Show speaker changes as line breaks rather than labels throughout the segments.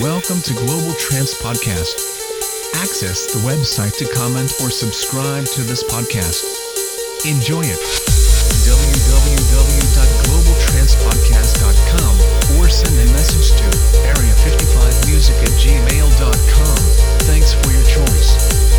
welcome to Global Trance Podcast. Access the website to comment or subscribe to this podcast. Enjoy it. www.globaltrancepodcast.com or send a message to area55music at gmail.com. Thanks for your choice.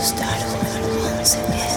Stars, stars,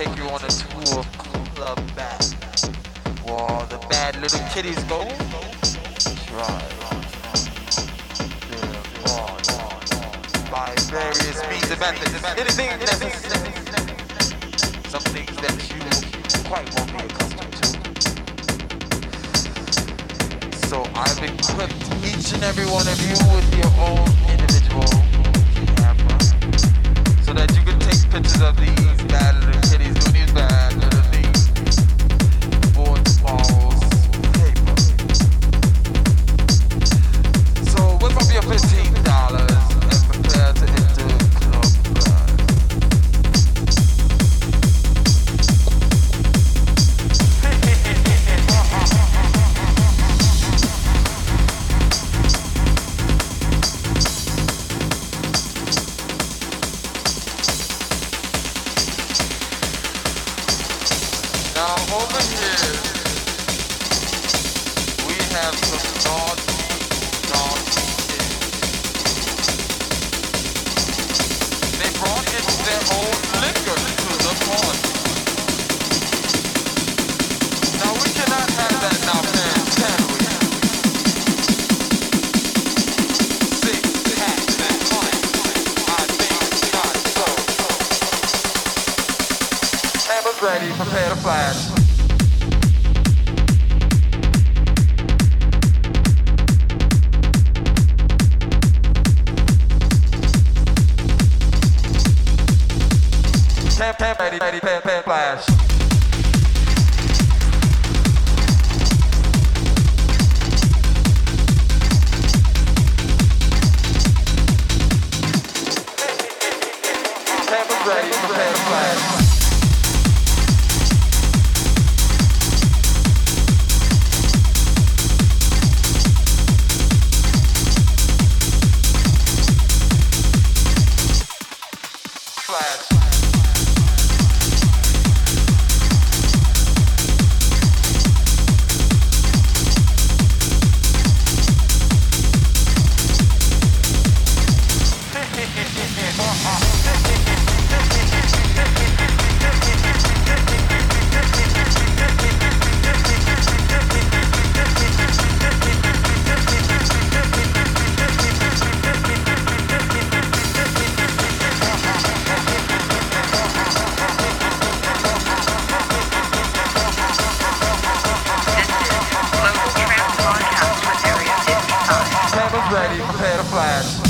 take you on a Prepare to flash.